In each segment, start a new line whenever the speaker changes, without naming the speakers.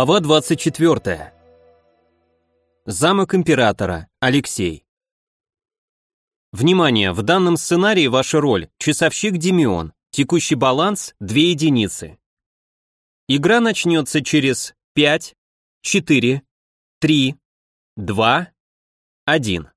Глава 24. Замок императора. Алексей. Внимание, в данном сценарии ваша роль – часовщик Демион, текущий баланс – 2 единицы. Игра начнется через 5, 4, 3, 2, 1.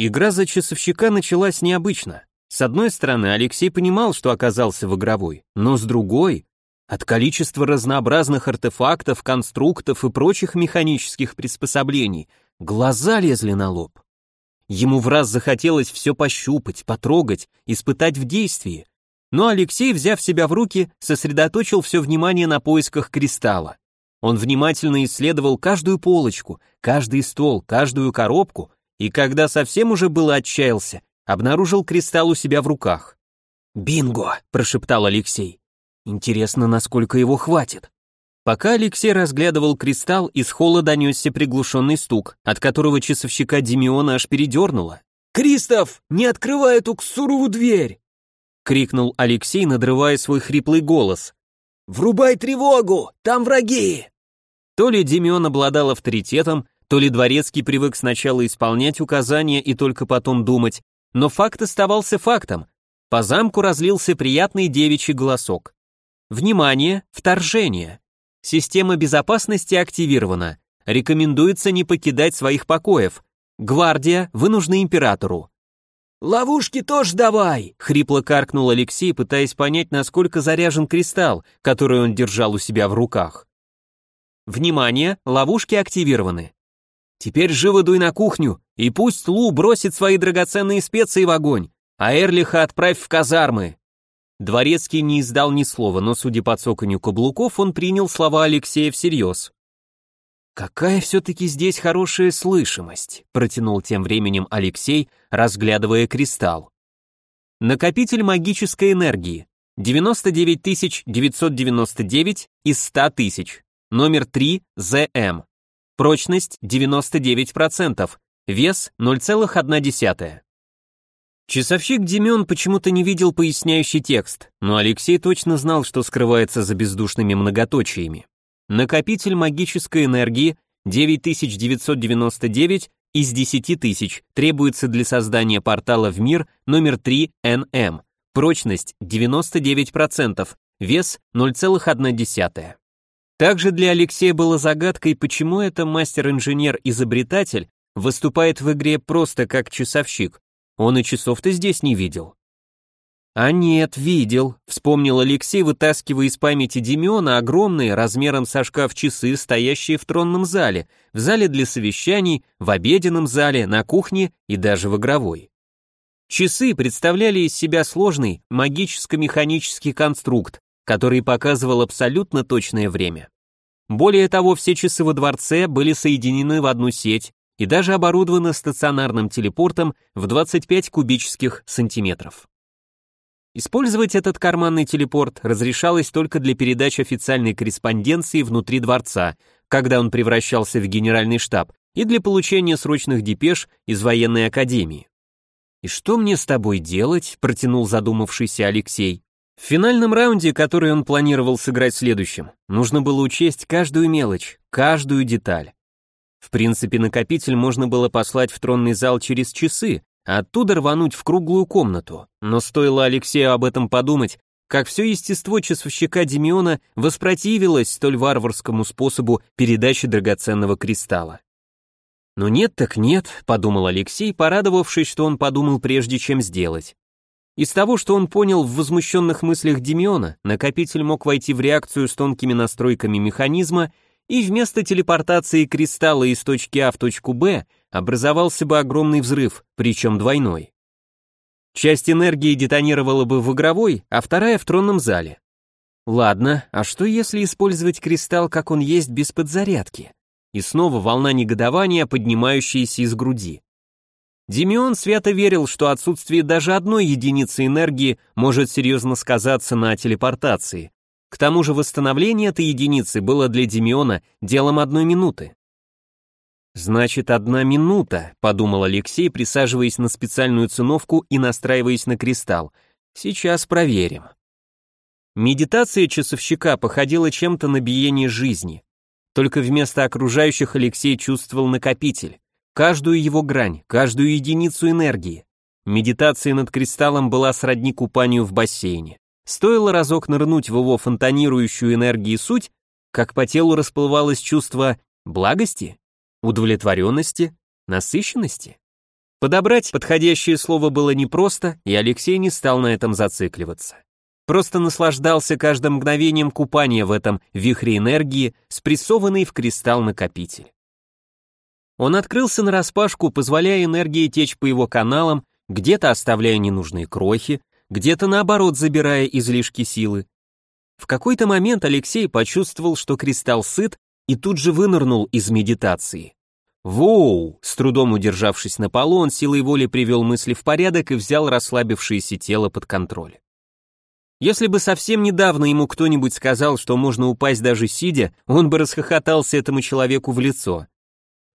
Игра за часовщика началась необычно. С одной стороны, Алексей понимал, что оказался в игровой, но с другой от количества разнообразных артефактов, конструктов и прочих механических приспособлений глаза лезли на лоб. Ему в раз захотелось все пощупать, потрогать, испытать в действии. Но Алексей, взяв себя в руки, сосредоточил все внимание на поисках кристалла. Он внимательно исследовал каждую полочку, каждый стол, каждую коробку, и когда совсем уже было отчаялся, обнаружил кристалл у себя в руках. «Бинго!» – прошептал Алексей. Интересно, насколько его хватит. Пока Алексей разглядывал кристалл, из холла донесся приглушенный стук, от которого часовщика Демиона аж передернуло. «Кристоф, не открывай эту ксурову дверь!» — крикнул Алексей, надрывая свой хриплый голос. «Врубай тревогу! Там враги!» То ли Демион обладал авторитетом, то ли Дворецкий привык сначала исполнять указания и только потом думать, но факт оставался фактом. По замку разлился приятный девичий голосок. Внимание, вторжение. Система безопасности активирована. Рекомендуется не покидать своих покоев. Гвардия, вы нужны императору. «Ловушки тоже давай!» — хрипло каркнул Алексей, пытаясь понять, насколько заряжен кристалл, который он держал у себя в руках. Внимание, ловушки активированы. Теперь живо дуй на кухню, и пусть Лу бросит свои драгоценные специи в огонь, а Эрлиха отправь в казармы. Дворецкий не издал ни слова, но, судя по цоканью каблуков, он принял слова Алексея всерьез. «Какая все-таки здесь хорошая слышимость», — протянул тем временем Алексей, разглядывая кристалл. Накопитель магической энергии. 99 999 из 100 тысяч. Номер 3 ЗМ. Прочность 99%. Вес 0,1. Часовщик Демион почему-то не видел поясняющий текст, но Алексей точно знал, что скрывается за бездушными многоточиями. Накопитель магической энергии 9999 из 10 тысяч требуется для создания портала в мир номер 3 НМ. Прочность 99%, вес 0,1. Также для Алексея было загадкой, почему это мастер-инженер-изобретатель выступает в игре просто как часовщик, он и часов-то здесь не видел. А нет, видел, вспомнил Алексей, вытаскивая из памяти Демиона огромные, размером со шкаф часы, стоящие в тронном зале, в зале для совещаний, в обеденном зале, на кухне и даже в игровой. Часы представляли из себя сложный магическо-механический конструкт, который показывал абсолютно точное время. Более того, все часы во дворце были соединены в одну сеть, и даже оборудована стационарным телепортом в 25 кубических сантиметров. Использовать этот карманный телепорт разрешалось только для передач официальной корреспонденции внутри дворца, когда он превращался в генеральный штаб, и для получения срочных депеш из военной академии. «И что мне с тобой делать?» – протянул задумавшийся Алексей. В финальном раунде, который он планировал сыграть следующим, нужно было учесть каждую мелочь, каждую деталь. В принципе, накопитель можно было послать в тронный зал через часы, а оттуда рвануть в круглую комнату. Но стоило Алексею об этом подумать, как все естество часовщика Демиона воспротивилось столь варварскому способу передачи драгоценного кристалла. «Ну нет так нет», — подумал Алексей, порадовавшись, что он подумал прежде, чем сделать. Из того, что он понял в возмущенных мыслях Демиона, накопитель мог войти в реакцию с тонкими настройками механизма и вместо телепортации кристалла из точки А в точку Б образовался бы огромный взрыв, причем двойной. Часть энергии детонировала бы в игровой, а вторая в тронном зале. Ладно, а что если использовать кристалл, как он есть, без подзарядки? И снова волна негодования, поднимающаяся из груди. Демион свято верил, что отсутствие даже одной единицы энергии может серьезно сказаться на телепортации, к тому же восстановление этой единицы было для Демиона делом одной минуты. «Значит, одна минута», — подумал Алексей, присаживаясь на специальную циновку и настраиваясь на кристалл. «Сейчас проверим». Медитация часовщика походила чем-то на биение жизни. Только вместо окружающих Алексей чувствовал накопитель, каждую его грань, каждую единицу энергии. Медитация над кристаллом была сродни купанию в бассейне. Стоило разок нырнуть в его фонтанирующую энергии суть, как по телу расплывалось чувство благости, удовлетворенности, насыщенности. Подобрать подходящее слово было непросто, и Алексей не стал на этом зацикливаться. Просто наслаждался каждым мгновением купания в этом вихре энергии, спрессованный в кристалл-накопитель. Он открылся нараспашку, позволяя энергии течь по его каналам, где-то оставляя ненужные крохи, где-то наоборот забирая излишки силы. В какой-то момент Алексей почувствовал, что кристалл сыт, и тут же вынырнул из медитации. Воу! С трудом удержавшись на полу, он силой воли привел мысли в порядок и взял расслабившееся тело под контроль. Если бы совсем недавно ему кто-нибудь сказал, что можно упасть даже сидя, он бы расхохотался этому человеку в лицо.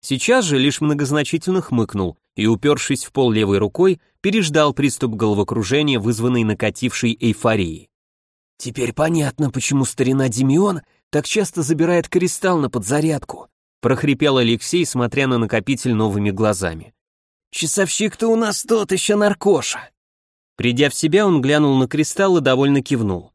Сейчас же лишь многозначительно хмыкнул и, упершись в пол левой рукой, переждал приступ головокружения, вызванный накатившей эйфорией. «Теперь понятно, почему старина Демион так часто забирает кристалл на подзарядку», прохрипел Алексей, смотря на накопитель новыми глазами. «Часовщик-то у нас тот еще наркоша». Придя в себя, он глянул на кристалл и довольно кивнул.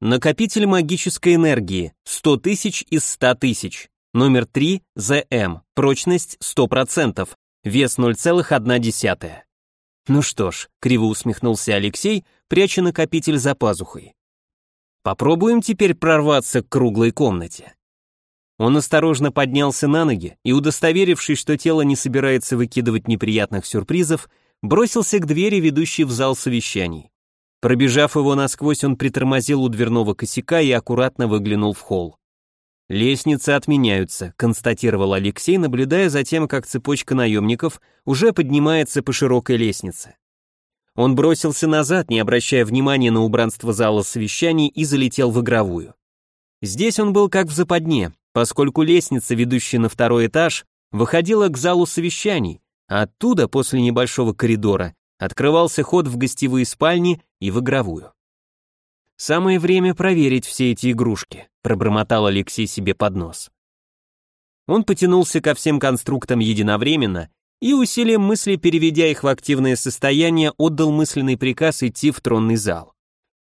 Накопитель магической энергии, 100 тысяч из 100 тысяч. Номер 3, ЗМ, прочность 100%, вес 0,1. Ну что ж, криво усмехнулся Алексей, пряча накопитель за пазухой. Попробуем теперь прорваться к круглой комнате. Он осторожно поднялся на ноги и, удостоверившись, что тело не собирается выкидывать неприятных сюрпризов, бросился к двери, ведущей в зал совещаний. Пробежав его насквозь, он притормозил у дверного косяка и аккуратно выглянул в холл. «Лестницы отменяются», — констатировал Алексей, наблюдая за тем, как цепочка наемников уже поднимается по широкой лестнице. Он бросился назад, не обращая внимания на убранство зала совещаний, и залетел в игровую. Здесь он был как в западне, поскольку лестница, ведущая на второй этаж, выходила к залу совещаний, а оттуда, после небольшого коридора, открывался ход в гостевые спальни и в игровую. Самое время проверить все эти игрушки, пробормотал Алексей себе под нос. Он потянулся ко всем конструктам единовременно и усилием мысли, переведя их в активное состояние, отдал мысленный приказ идти в тронный зал.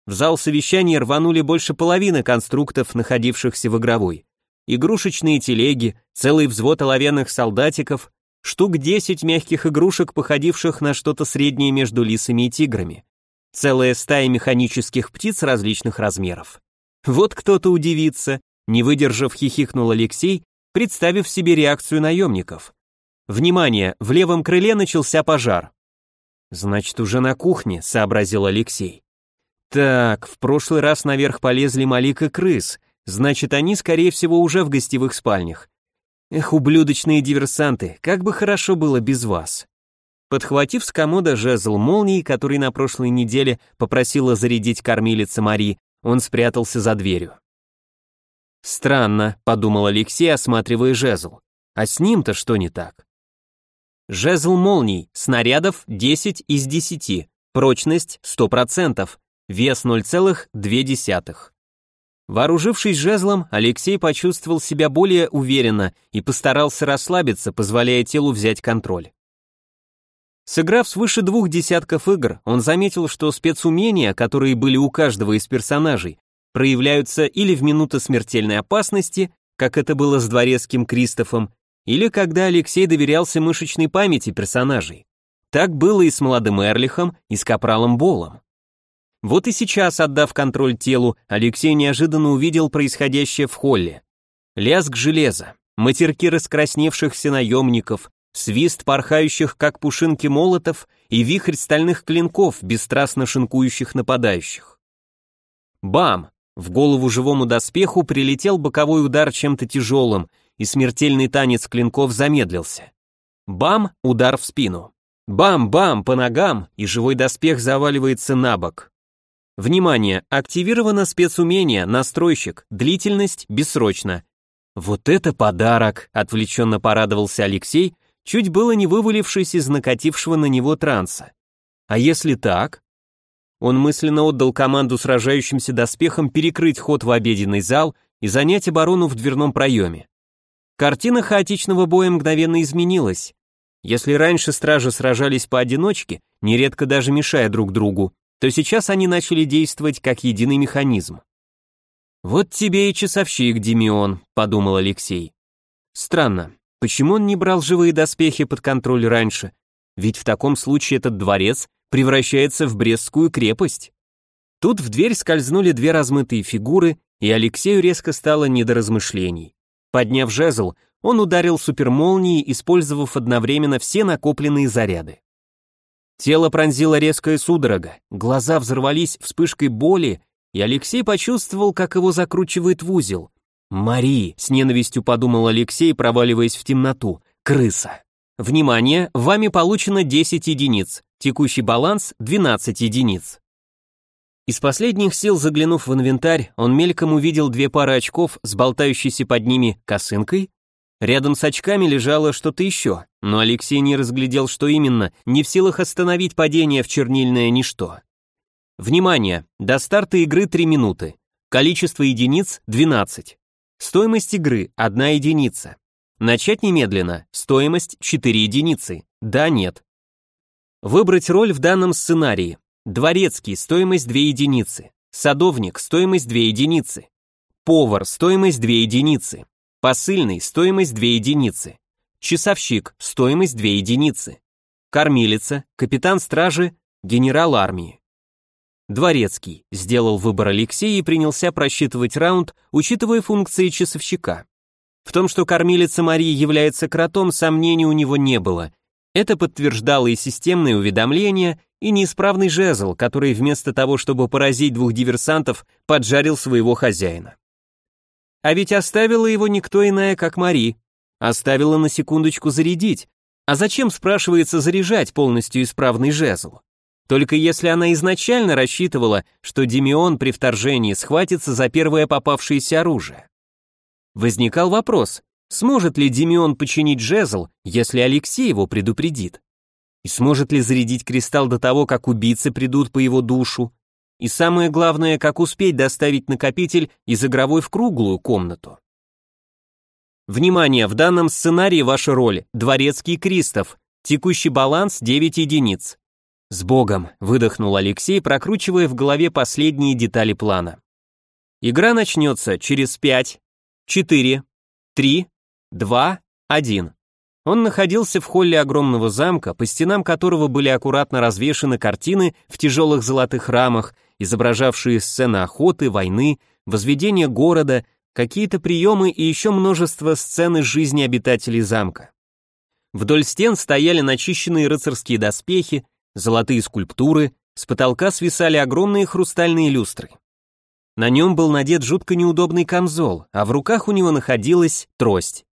В зал совещания рванули больше половины конструктов, находившихся в игровой. Игрушечные телеги, целый взвод оловянных солдатиков, штук 10 мягких игрушек, походивших на что-то среднее между лисами и тиграми. Целая стая механических птиц различных размеров. Вот кто-то удивится, не выдержав, хихикнул Алексей, представив себе реакцию наемников. Внимание, в левом крыле начался пожар. Значит, уже на кухне, сообразил Алексей. Так, в прошлый раз наверх полезли Малик и крыс, значит, они, скорее всего, уже в гостевых спальнях. Эх, ублюдочные диверсанты, как бы хорошо было без вас. Подхватив с комода жезл молнии, который на прошлой неделе попросила зарядить кормилица Мари, он спрятался за дверью. «Странно», — подумал Алексей, осматривая жезл. «А с ним-то что не так?» Жезл молний, снарядов 10 из 10, прочность 100%, вес 0,2. Вооружившись жезлом, Алексей почувствовал себя более уверенно и постарался расслабиться, позволяя телу взять контроль. Сыграв свыше двух десятков игр, он заметил, что спецумения, которые были у каждого из персонажей, проявляются или в минуты смертельной опасности, как это было с дворецким Кристофом, или когда Алексей доверялся мышечной памяти персонажей. Так было и с молодым Эрлихом, и с капралом Болом. Вот и сейчас, отдав контроль телу, Алексей неожиданно увидел происходящее в холле. Лязг железа, матерки раскрасневшихся наемников, свист порхающих, как пушинки молотов, и вихрь стальных клинков, бесстрастно шинкующих нападающих. Бам! В голову живому доспеху прилетел боковой удар чем-то тяжелым, и смертельный танец клинков замедлился. Бам! Удар в спину. Бам-бам! По ногам, и живой доспех заваливается на бок. Внимание! Активировано спецумение, настройщик, длительность бессрочно. Вот это подарок! Отвлеченно порадовался Алексей, чуть было не вывалившись из накатившего на него транса. А если так? Он мысленно отдал команду сражающимся доспехам перекрыть ход в обеденный зал и занять оборону в дверном проеме. Картина хаотичного боя мгновенно изменилась. Если раньше стражи сражались поодиночке, нередко даже мешая друг другу, то сейчас они начали действовать как единый механизм. «Вот тебе и часовщик, Демион», — подумал Алексей. Странно, почему он не брал живые доспехи под контроль раньше? Ведь в таком случае этот дворец превращается в Брестскую крепость. Тут в дверь скользнули две размытые фигуры, и Алексею резко стало не до размышлений. Подняв жезл, он ударил супермолнией, использовав одновременно все накопленные заряды. Тело пронзило резкая судорога, глаза взорвались вспышкой боли, и Алексей почувствовал, как его закручивает в узел. «Мари!» — с ненавистью подумал Алексей, проваливаясь в темноту. «Крыса!» Внимание, вами получено 10 единиц, текущий баланс 12 единиц. Из последних сил заглянув в инвентарь, он мельком увидел две пары очков с болтающейся под ними косынкой. Рядом с очками лежало что-то еще, но Алексей не разглядел, что именно, не в силах остановить падение в чернильное ничто. Внимание! До старта игры 3 минуты. Количество единиц 12. Стоимость игры 1 единица. Начать немедленно. Стоимость 4 единицы. Да, нет. Выбрать роль в данном сценарии. Дворецкий, стоимость 2 единицы. Садовник, стоимость 2 единицы. Повар, стоимость 2 единицы. Посыльный, стоимость 2 единицы. Часовщик, стоимость 2 единицы. Кормилица, капитан стражи, генерал армии. Дворецкий сделал выбор Алексей и принялся просчитывать раунд, учитывая функции часовщика. В том, что кормилица Марии является кротом, сомнений у него не было. Это подтверждало и системные уведомления, и неисправный жезл, который вместо того, чтобы поразить двух диверсантов, поджарил своего хозяина. А ведь оставила его никто иная, как Мари. Оставила на секундочку зарядить. А зачем, спрашивается, заряжать полностью исправный жезл? Только если она изначально рассчитывала, что Демион при вторжении схватится за первое попавшееся оружие. Возникал вопрос, сможет ли Демион починить жезл, если Алексей его предупредит? И сможет ли зарядить кристалл до того, как убийцы придут по его душу? И самое главное, как успеть доставить накопитель из игровой в круглую комнату? Внимание, в данном сценарии ваша роль – Дворецкий Кристоф, текущий баланс 9 единиц. «С Богом!» — выдохнул Алексей, прокручивая в голове последние детали плана. Игра начнется через 5, 4, 3, 2, 1. Он находился в холле огромного замка, по стенам которого были аккуратно развешаны картины в тяжелых золотых рамах, изображавшие сцены охоты, войны, возведения города, какие-то приемы и еще множество сцен из жизни обитателей замка. Вдоль стен стояли начищенные рыцарские доспехи, золотые скульптуры, с потолка свисали огромные хрустальные люстры. На нем был надет жутко неудобный камзол, а в руках у него находилась трость.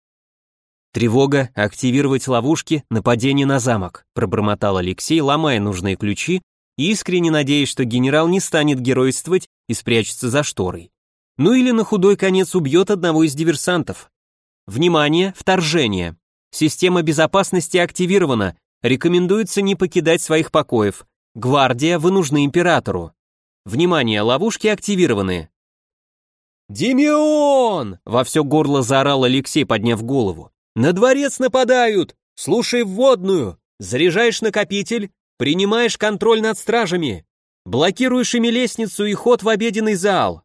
«Тревога, активировать ловушки, нападение на замок», пробормотал Алексей, ломая нужные ключи искренне надеясь, что генерал не станет геройствовать и спрячется за шторой. Ну или на худой конец убьет одного из диверсантов. Внимание, вторжение. Система безопасности активирована, Рекомендуется не покидать своих покоев. Гвардия, вы нужны императору. Внимание, ловушки активированы. «Демион!» — во все горло заорал Алексей, подняв голову. «На дворец нападают! Слушай вводную! Заряжаешь накопитель, принимаешь контроль над стражами, блокируешь ими лестницу и ход в обеденный зал.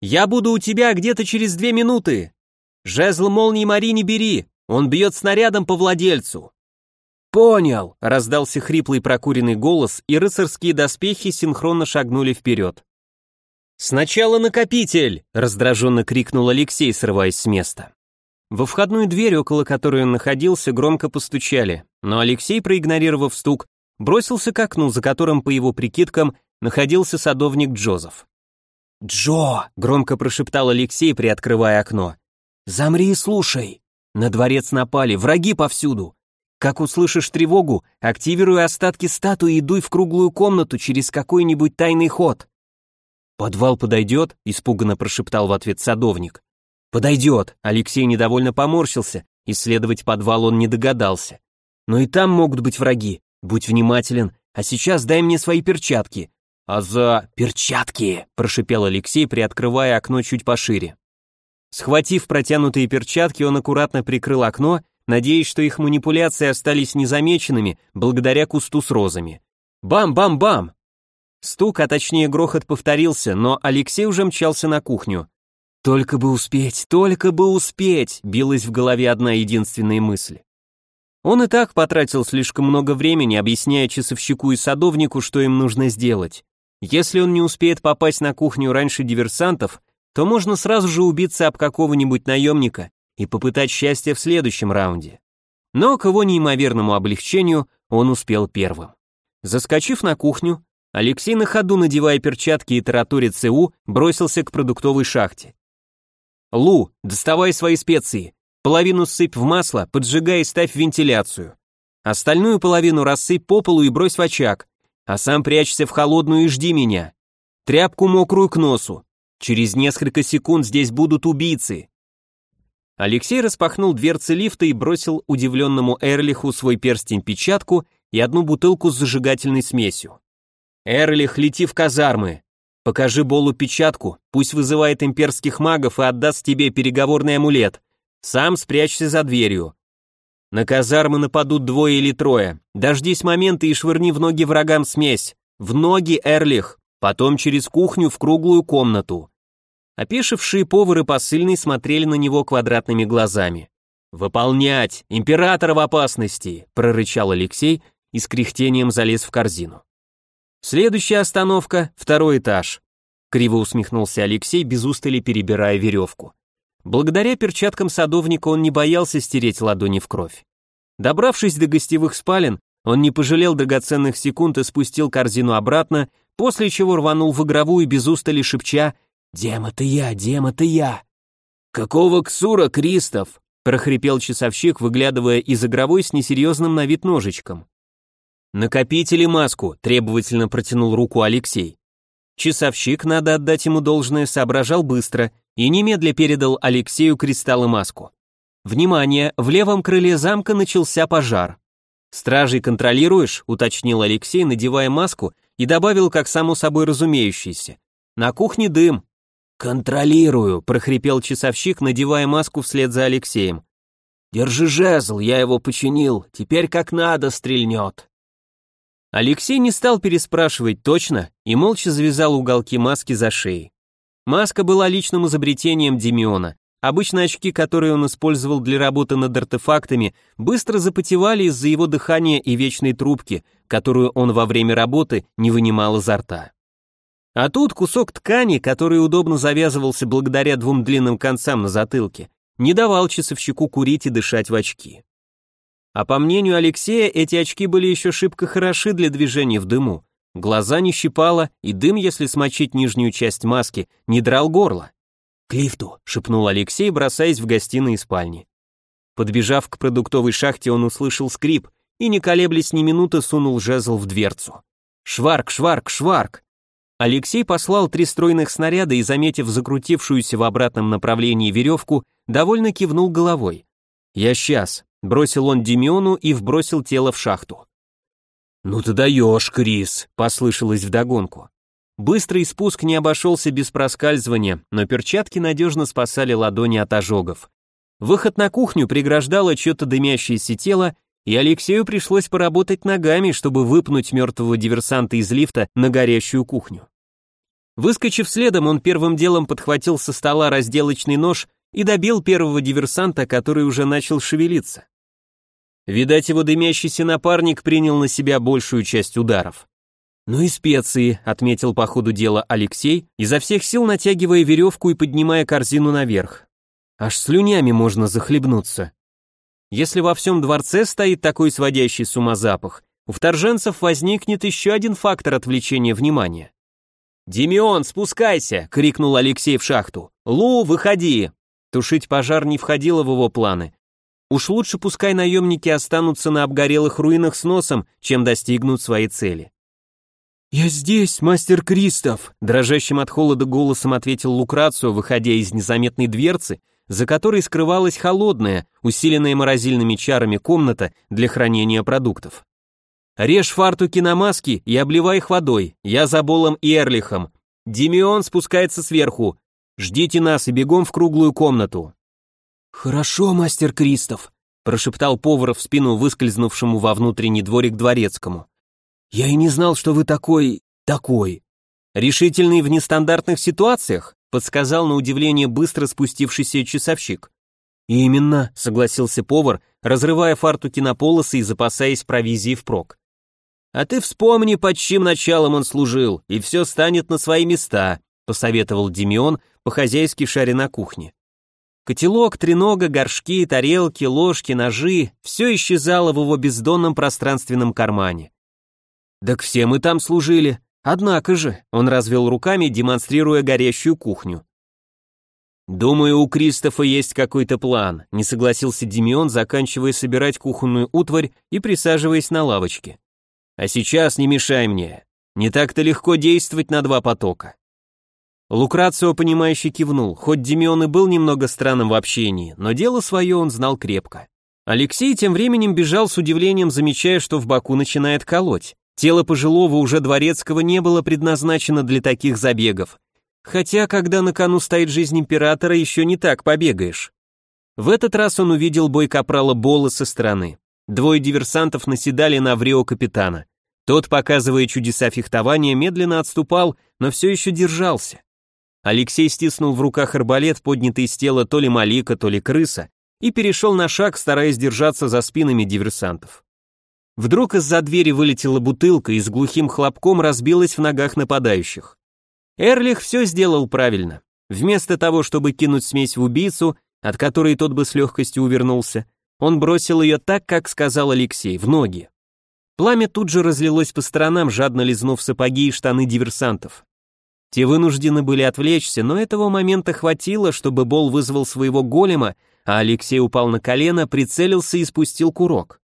Я буду у тебя где-то через две минуты. Жезл молнии Мари не бери, он бьет снарядом по владельцу. «Понял!» — раздался хриплый прокуренный голос, и рыцарские доспехи синхронно шагнули вперед. «Сначала накопитель!» — раздраженно крикнул Алексей, срываясь с места. Во входную дверь, около которой он находился, громко постучали, но Алексей, проигнорировав стук, бросился к окну, за которым, по его прикидкам, находился садовник Джозеф. «Джо!» — громко прошептал Алексей, приоткрывая окно. «Замри и слушай! На дворец напали, враги повсюду! Как услышишь тревогу, активируй остатки статуи и дуй в круглую комнату через какой-нибудь тайный ход. Подвал подойдет? испуганно прошептал в ответ садовник. Подойдет. Алексей недовольно поморщился. Исследовать подвал он не догадался. Но и там могут быть враги. Будь внимателен. А сейчас дай мне свои перчатки. «А за перчатки!» – прошипел Алексей, приоткрывая окно чуть пошире. Схватив протянутые перчатки, он аккуратно прикрыл окно, надеясь, что их манипуляции остались незамеченными благодаря кусту с розами. Бам-бам-бам! Стук, а точнее грохот повторился, но Алексей уже мчался на кухню. «Только бы успеть, только бы успеть!» билась в голове одна единственная мысль. Он и так потратил слишком много времени, объясняя часовщику и садовнику, что им нужно сделать. Если он не успеет попасть на кухню раньше диверсантов, то можно сразу же убиться об какого-нибудь наемника и попытать счастье в следующем раунде. Но к его неимоверному облегчению он успел первым. Заскочив на кухню, Алексей на ходу, надевая перчатки и тараторя ЦУ, бросился к продуктовой шахте. «Лу, доставай свои специи. Половину сыпь в масло, поджигай и ставь вентиляцию. Остальную половину рассыпь по полу и брось в очаг, а сам прячься в холодную и жди меня. Тряпку мокрую к носу. Через несколько секунд здесь будут убийцы. Алексей распахнул дверцы лифта и бросил удивленному Эрлиху свой перстень-печатку и одну бутылку с зажигательной смесью. «Эрлих, лети в казармы. Покажи Болу печатку, пусть вызывает имперских магов и отдаст тебе переговорный амулет. Сам спрячься за дверью. На казармы нападут двое или трое. Дождись момента и швырни в ноги врагам смесь. В ноги, Эрлих. Потом через кухню в круглую комнату. Опешившие повар и посыльный смотрели на него квадратными глазами. «Выполнять! Император в опасности!» — прорычал Алексей и с кряхтением залез в корзину. Следующая остановка — второй этаж. Криво усмехнулся Алексей, без устали перебирая веревку. Благодаря перчаткам садовника он не боялся стереть ладони в кровь. Добравшись до гостевых спален, он не пожалел драгоценных секунд и спустил корзину обратно, после чего рванул в игровую без устали шепча «Дема, ты я, Дема, ты я!» «Какого ксура, Кристоф?» — прохрипел часовщик, выглядывая из игровой с несерьезным на вид ножичком. «Накопители маску», — требовательно протянул руку Алексей. Часовщик, надо отдать ему должное, соображал быстро и немедля передал Алексею кристаллы маску. Внимание, в левом крыле замка начался пожар. «Стражей контролируешь?» — уточнил Алексей, надевая маску, и добавил, как само собой разумеющееся. «На кухне дым». «Контролирую», — прохрипел часовщик, надевая маску вслед за Алексеем. «Держи жезл, я его починил, теперь как надо стрельнет». Алексей не стал переспрашивать точно и молча завязал уголки маски за шеей. Маска была личным изобретением Демиона. Обычно очки, которые он использовал для работы над артефактами, быстро запотевали из-за его дыхания и вечной трубки, которую он во время работы не вынимал изо рта. А тут кусок ткани, который удобно завязывался благодаря двум длинным концам на затылке, не давал часовщику курить и дышать в очки. А по мнению Алексея, эти очки были еще шибко хороши для движения в дыму, Глаза не щипало, и дым, если смочить нижнюю часть маски, не драл горло. «К лифту», — шепнул Алексей, бросаясь в гостиной и спальни. Подбежав к продуктовой шахте, он услышал скрип и, не колеблясь ни минуты, сунул жезл в дверцу. «Шварк, шварк, шварк!» Алексей послал три стройных снаряда и, заметив закрутившуюся в обратном направлении веревку, довольно кивнул головой. «Я сейчас», — бросил он Демиону и вбросил тело в шахту. «Ну ты даешь, Крис», — послышалось вдогонку. Быстрый спуск не обошелся без проскальзывания, но перчатки надежно спасали ладони от ожогов. Выход на кухню преграждало что-то дымящееся тело, и Алексею пришлось поработать ногами, чтобы выпнуть мертвого диверсанта из лифта на горящую кухню. Выскочив следом, он первым делом подхватил со стола разделочный нож и добил первого диверсанта, который уже начал шевелиться. Видать, его дымящийся напарник принял на себя большую часть ударов. «Ну и специи», — отметил по ходу дела Алексей, изо всех сил натягивая веревку и поднимая корзину наверх. Аж слюнями можно захлебнуться. Если во всем дворце стоит такой сводящий с ума запах, у вторженцев возникнет еще один фактор отвлечения внимания. «Демион, спускайся!» — крикнул Алексей в шахту. «Лу, выходи!» Тушить пожар не входило в его планы, Уж лучше пускай наемники останутся на обгорелых руинах с носом, чем достигнут своей цели. «Я здесь, мастер Кристоф», — дрожащим от холода голосом ответил Лукрацио, выходя из незаметной дверцы, за которой скрывалась холодная, усиленная морозильными чарами комната для хранения продуктов. Режь фартуки на маски и обливай их водой. Я за Болом и Эрлихом. Димеон спускается сверху. Ждите нас и бегом в круглую комнату». «Хорошо, мастер Кристоф», — прошептал повар в спину выскользнувшему во внутренний дворик дворецкому. «Я и не знал, что вы такой... такой». «Решительный в нестандартных ситуациях», — подсказал на удивление быстро спустившийся часовщик. «Именно», — согласился повар, разрывая фартуки на полосы и запасаясь провизией впрок. «А ты вспомни, под чьим началом он служил, и все станет на свои места», — посоветовал Демион, по-хозяйски шаря на кухне. Котелок, тренога, горшки, тарелки, ложки, ножи — все исчезало в его бездонном пространственном кармане. «Так все мы там служили. Однако же», — он развел руками, демонстрируя горящую кухню. «Думаю, у Кристофа есть какой-то план», — не согласился Демион, заканчивая собирать кухонную утварь и присаживаясь на лавочке. «А сейчас не мешай мне. Не так-то легко действовать на два потока». Лукрацио, понимающе кивнул, хоть Демион и был немного странным в общении, но дело свое он знал крепко. Алексей тем временем бежал с удивлением, замечая, что в боку начинает колоть. Тело пожилого уже дворецкого не было предназначено для таких забегов. Хотя, когда на кону стоит жизнь императора, еще не так побегаешь. В этот раз он увидел бой капрала Бола со стороны. Двое диверсантов наседали на врио капитана. Тот, показывая чудеса фехтования, медленно отступал, но все еще держался. Алексей стиснул в руках арбалет, поднятый с тела то ли малика, то ли крыса, и перешел на шаг, стараясь держаться за спинами диверсантов. Вдруг из-за двери вылетела бутылка и с глухим хлопком разбилась в ногах нападающих. Эрлих все сделал правильно. Вместо того, чтобы кинуть смесь в убийцу, от которой тот бы с легкостью увернулся, он бросил ее так, как сказал Алексей, в ноги. Пламя тут же разлилось по сторонам, жадно лизнув сапоги и штаны диверсантов. Те вынуждены были отвлечься, но этого момента хватило, чтобы Бол вызвал своего голема, а Алексей упал на колено, прицелился и спустил курок.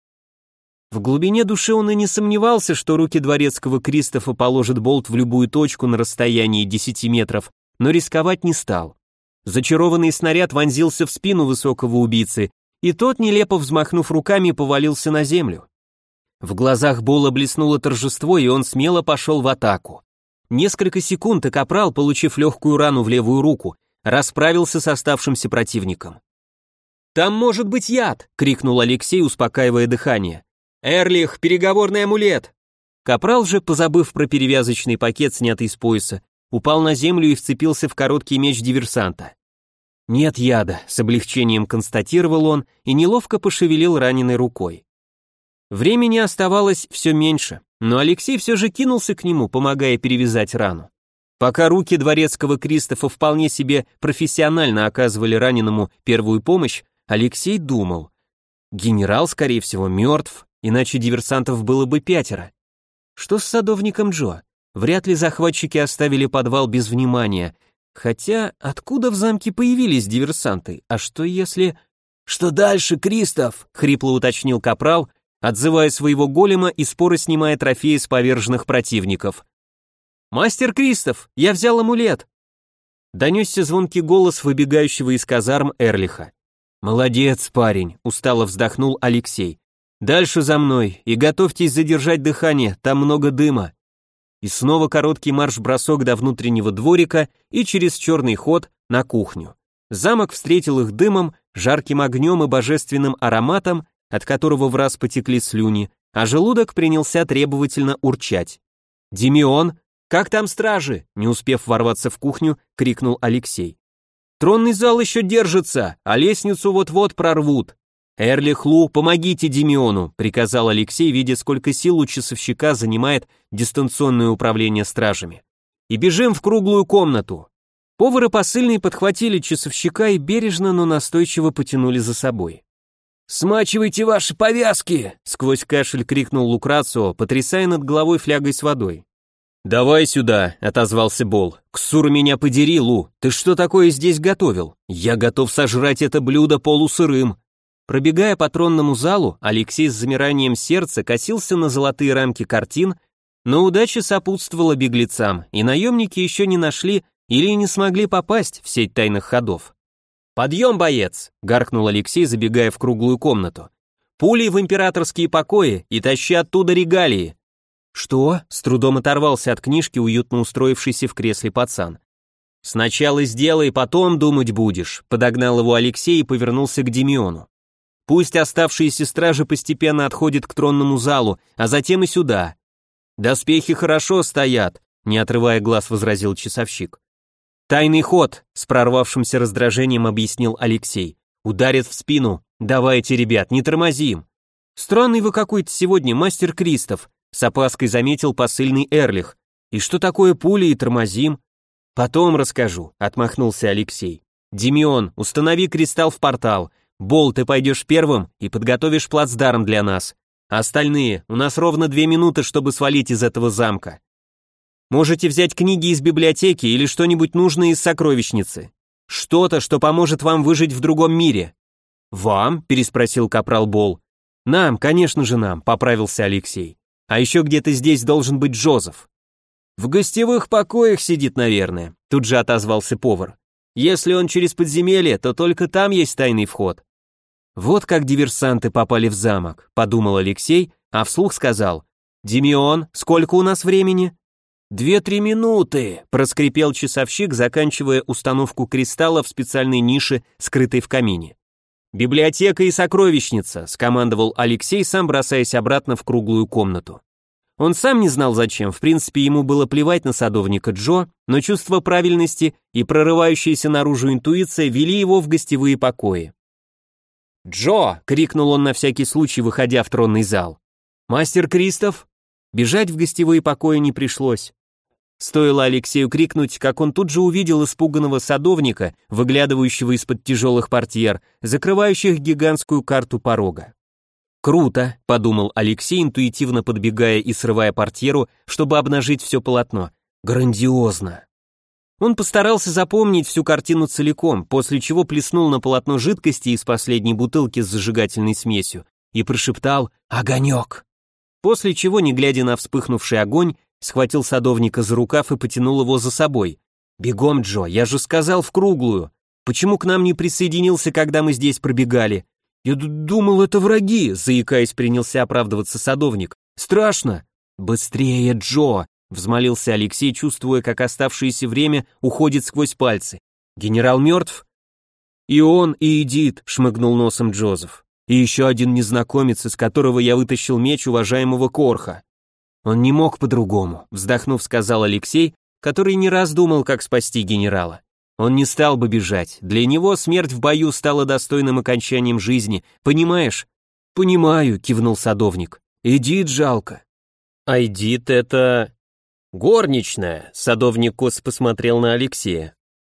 В глубине души он и не сомневался, что руки дворецкого Кристофа положат болт в любую точку на расстоянии 10 метров, но рисковать не стал. Зачарованный снаряд вонзился в спину высокого убийцы, и тот, нелепо взмахнув руками, повалился на землю. В глазах Бола блеснуло торжество, и он смело пошел в атаку. Несколько секунд, и Капрал, получив легкую рану в левую руку, расправился с оставшимся противником. «Там может быть яд!» — крикнул Алексей, успокаивая дыхание. «Эрлих, переговорный амулет!» Капрал же, позабыв про перевязочный пакет, снятый с пояса, упал на землю и вцепился в короткий меч диверсанта. «Нет яда», — с облегчением констатировал он и неловко пошевелил раненой рукой. Времени оставалось все меньше, но Алексей все же кинулся к нему, помогая перевязать рану. Пока руки дворецкого Кристофа вполне себе профессионально оказывали раненому первую помощь, Алексей думал. Генерал, скорее всего, мертв, иначе диверсантов было бы пятеро. Что с садовником Джо? Вряд ли захватчики оставили подвал без внимания. Хотя, откуда в замке появились диверсанты? А что если... «Что дальше, Кристоф?» — хрипло уточнил Капрал, отзывая своего голема и споро снимая трофеи с поверженных противников. «Мастер Кристоф, я взял амулет!» Донесся звонкий голос выбегающего из казарм Эрлиха. «Молодец, парень», — устало вздохнул Алексей. «Дальше за мной, и готовьтесь задержать дыхание, там много дыма». И снова короткий марш-бросок до внутреннего дворика и через черный ход на кухню. Замок встретил их дымом, жарким огнем и божественным ароматом, от которого в раз потекли слюни, а желудок принялся требовательно урчать. «Демион, как там стражи?» Не успев ворваться в кухню, крикнул Алексей. «Тронный зал еще держится, а лестницу вот-вот прорвут». «Эрлихлу, помогите Демиону», — приказал Алексей, видя, сколько сил у часовщика занимает дистанционное управление стражами. «И бежим в круглую комнату». Повар и подхватили часовщика и бережно, но настойчиво потянули за собой. «Смачивайте ваши повязки!» — сквозь кашель крикнул Лукрацио, потрясая над головой флягой с водой. «Давай сюда», — отозвался Бол. «Ксур меня подери, Лу, ты что такое здесь готовил? Я готов сожрать это блюдо полусырым». Пробегая по тронному залу, Алексей с замиранием сердца косился на золотые рамки картин, но удача сопутствовала беглецам, и наемники еще не нашли или не смогли попасть в сеть тайных ходов. «Подъем, боец!» — гаркнул Алексей, забегая в круглую комнату. Пули в императорские покои и тащи оттуда регалии. Что? С трудом оторвался от книжки, уютно устроившийся в кресле пацан. Сначала сделай, потом думать будешь, подогнал его Алексей и повернулся к Демиону. Пусть оставшиеся стражи постепенно отходят к тронному залу, а затем и сюда. Доспехи хорошо стоят, не отрывая глаз, возразил часовщик. Тайный ход, с прорвавшимся раздражением объяснил Алексей. Ударит в спину. Давайте, ребят, не тормозим. Странный вы какой-то сегодня, мастер Кристоф, с опаской заметил посыльный Эрлих. И что такое пули и тормозим? Потом расскажу, отмахнулся Алексей. Демион, установи кристалл в портал. Бол, ты пойдешь первым и подготовишь плацдарм для нас. Остальные, у нас ровно две минуты, чтобы свалить из этого замка. Можете взять книги из библиотеки или что-нибудь нужное из сокровищницы. Что-то, что поможет вам выжить в другом мире. Вам? переспросил капрал Бол. Нам, конечно же нам, поправился Алексей. А еще где-то здесь должен быть Джозеф. В гостевых покоях сидит, наверное, тут же отозвался повар. Если он через подземелье, то только там есть тайный вход. Вот как диверсанты попали в замок, подумал Алексей, а вслух сказал: "Демион, сколько у нас времени?" «Две-три минуты», — проскрипел часовщик, заканчивая установку кристалла в специальной нише, скрытой в камине. «Библиотека и сокровищница», — скомандовал Алексей, сам бросаясь обратно в круглую комнату. Он сам не знал зачем, в принципе ему было плевать на садовника Джо, но чувство правильности и прорывающаяся наружу интуиция вели его в гостевые покои. «Джо!» — крикнул он на всякий случай, выходя в тронный зал. «Мастер Кристоф?» Бежать в гостевые покои не пришлось. Стоило Алексею крикнуть, как он тут же увидел испуганного садовника, выглядывающего из-под тяжелых портьер, закрывающих гигантскую карту порога. «Круто», — подумал Алексей, интуитивно подбегая и срывая портьеру, чтобы обнажить все полотно. «Грандиозно». Он постарался запомнить всю картину целиком, после чего плеснул на полотно жидкости из последней бутылки с зажигательной смесью и прошептал «Огонек». После чего, не глядя на вспыхнувший огонь, схватил садовника за рукав и потянул его за собой. «Бегом, Джо, я же сказал в круглую. Почему к нам не присоединился, когда мы здесь пробегали? «Я думал, это враги», — заикаясь, принялся оправдываться садовник. «Страшно». «Быстрее, Джо», — взмолился Алексей, чувствуя, как оставшееся время уходит сквозь пальцы. «Генерал мертв?» «И он, и Эдит», — шмыгнул носом Джозеф. «И еще один незнакомец, из которого я вытащил меч уважаемого Корха». «Он не мог по-другому», — вздохнув, сказал Алексей, который не раз думал, как спасти генерала. Он не стал бы бежать. Для него смерть в бою стала достойным окончанием жизни. Понимаешь? Понимаю, кивнул садовник. Эдит жалко. А Эдит это... Горничная, садовник кос посмотрел на Алексея.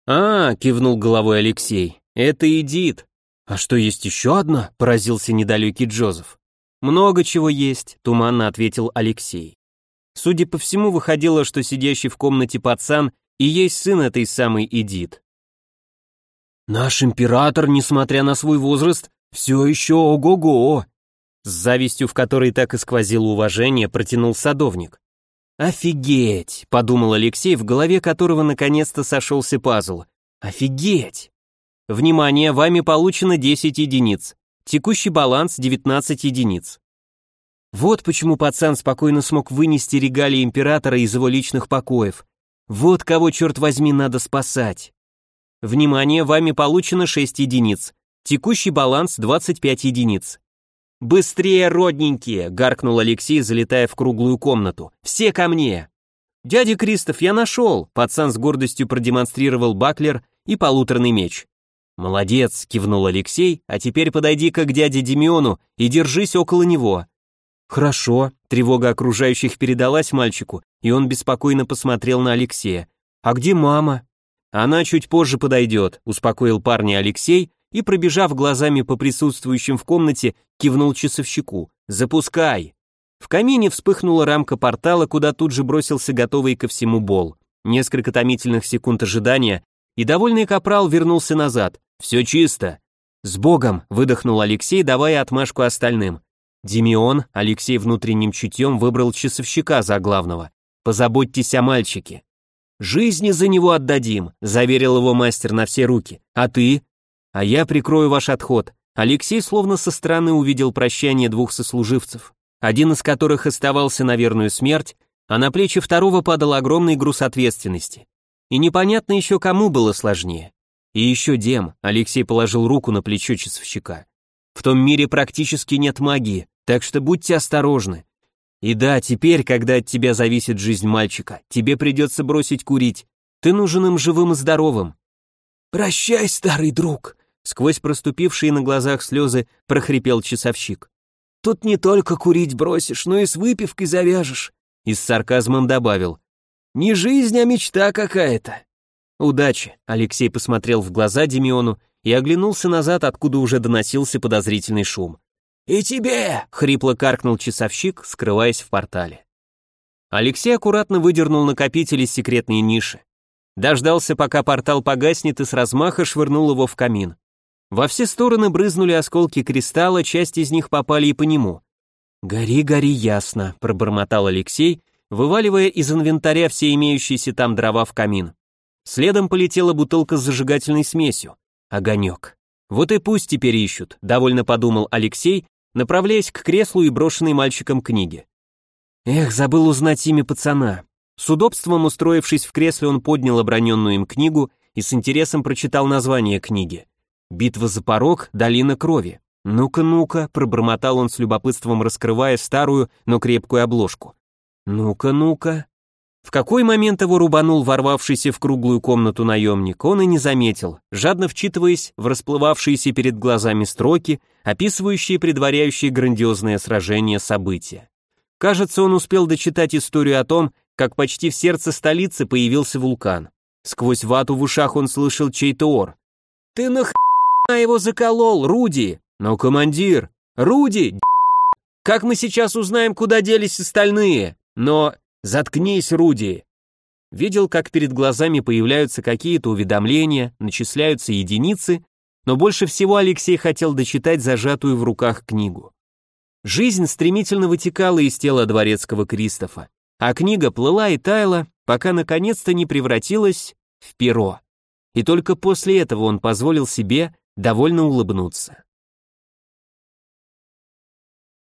А, кивнул головой Алексей, это Эдит. А что, есть еще одна? Поразился недалекий Джозеф. Много чего есть, туманно ответил Алексей. Судя по всему, выходило, что сидящий в комнате пацан и есть сын этой самой Эдит. Наш император, несмотря на свой возраст, все еще ого-го. С завистью, в которой так и сквозило уважение, протянул садовник. «Офигеть!» — подумал Алексей, в голове которого наконец-то сошелся пазл. «Офигеть!» Внимание, вами получено 10 единиц. Текущий баланс 19 единиц. Вот почему пацан спокойно смог вынести регалии императора из его личных покоев. Вот кого, черт возьми, надо спасать. Внимание, вами получено 6 единиц. Текущий баланс 25 единиц. «Быстрее, родненькие!» — гаркнул Алексей, залетая в круглую комнату. «Все ко мне!» «Дядя Кристоф, я нашел!» Пацан с гордостью продемонстрировал баклер и полуторный меч. «Молодец!» — кивнул Алексей, «а теперь подойди-ка к дяде Демиону и держись около него. «Хорошо», тревога окружающих передалась мальчику, и он беспокойно посмотрел на Алексея. «А где мама?» «Она чуть позже подойдет», успокоил парня Алексей и, пробежав глазами по присутствующим в комнате, кивнул часовщику. «Запускай!» В камине вспыхнула рамка портала, куда тут же бросился готовый ко всему бол. Несколько томительных секунд ожидания, и довольный капрал вернулся назад. «Все чисто!» «С Богом!» — выдохнул Алексей, давая отмашку остальным. Демион, Алексей внутренним чутьем выбрал часовщика за главного. Позаботьтесь о мальчике. Жизни за него отдадим, заверил его мастер на все руки. А ты? А я прикрою ваш отход. Алексей словно со стороны увидел прощание двух сослуживцев, один из которых оставался на верную смерть, а на плечи второго падал огромный груз ответственности. И непонятно еще кому было сложнее. И еще Дем, Алексей положил руку на плечо часовщика. В том мире практически нет магии, так что будьте осторожны. И да, теперь, когда от тебя зависит жизнь мальчика, тебе придется бросить курить. Ты нужен им живым и здоровым.
Прощай, старый друг, сквозь проступившие на глазах слезы прохрипел часовщик. Тут не только курить бросишь, но и с выпивкой завяжешь. И с сарказмом добавил. Не жизнь, а мечта какая-то.
Удачи, Алексей посмотрел в глаза Демиону и оглянулся назад, откуда уже доносился подозрительный шум.
«И тебе!»
— хрипло каркнул часовщик, скрываясь в портале. Алексей аккуратно выдернул накопитель из секретной ниши. Дождался, пока портал погаснет, и с размаха швырнул его в камин. Во все стороны брызнули осколки кристалла, часть из них попали и по нему. «Гори, гори ясно», — пробормотал Алексей, вываливая из инвентаря все имеющиеся там дрова в камин. Следом полетела бутылка с зажигательной смесью. Огонек. Вот и пусть теперь ищут, довольно подумал Алексей, направляясь к креслу и брошенной мальчиком книге. Эх, забыл узнать имя пацана. С удобством устроившись в кресле, он поднял оброненную им книгу и с интересом прочитал название книги. «Битва за порог. Долина крови». «Ну-ка, ну-ка», — пробормотал он с любопытством, раскрывая старую, но крепкую обложку. «Ну-ка, ну-ка». В какой момент его рубанул ворвавшийся в круглую комнату наемник, он и не заметил, жадно вчитываясь в расплывавшиеся перед глазами строки, описывающие предваряющие грандиозное сражение события. Кажется, он успел дочитать историю о том, как почти в сердце столицы появился вулкан. Сквозь вату в ушах он слышал чей-то ор. «Ты нахрена его заколол, Руди?» «Но, командир, Руди, как мы сейчас узнаем, куда делись остальные? Но Заткнись, Руди. Видел, как перед глазами появляются какие-то уведомления, начисляются единицы, но больше всего Алексей хотел дочитать зажатую в руках книгу. Жизнь стремительно вытекала из тела дворецкого Кристофа, а книга плыла и таяла, пока наконец-то не превратилась в перо. И только после этого он позволил себе довольно улыбнуться.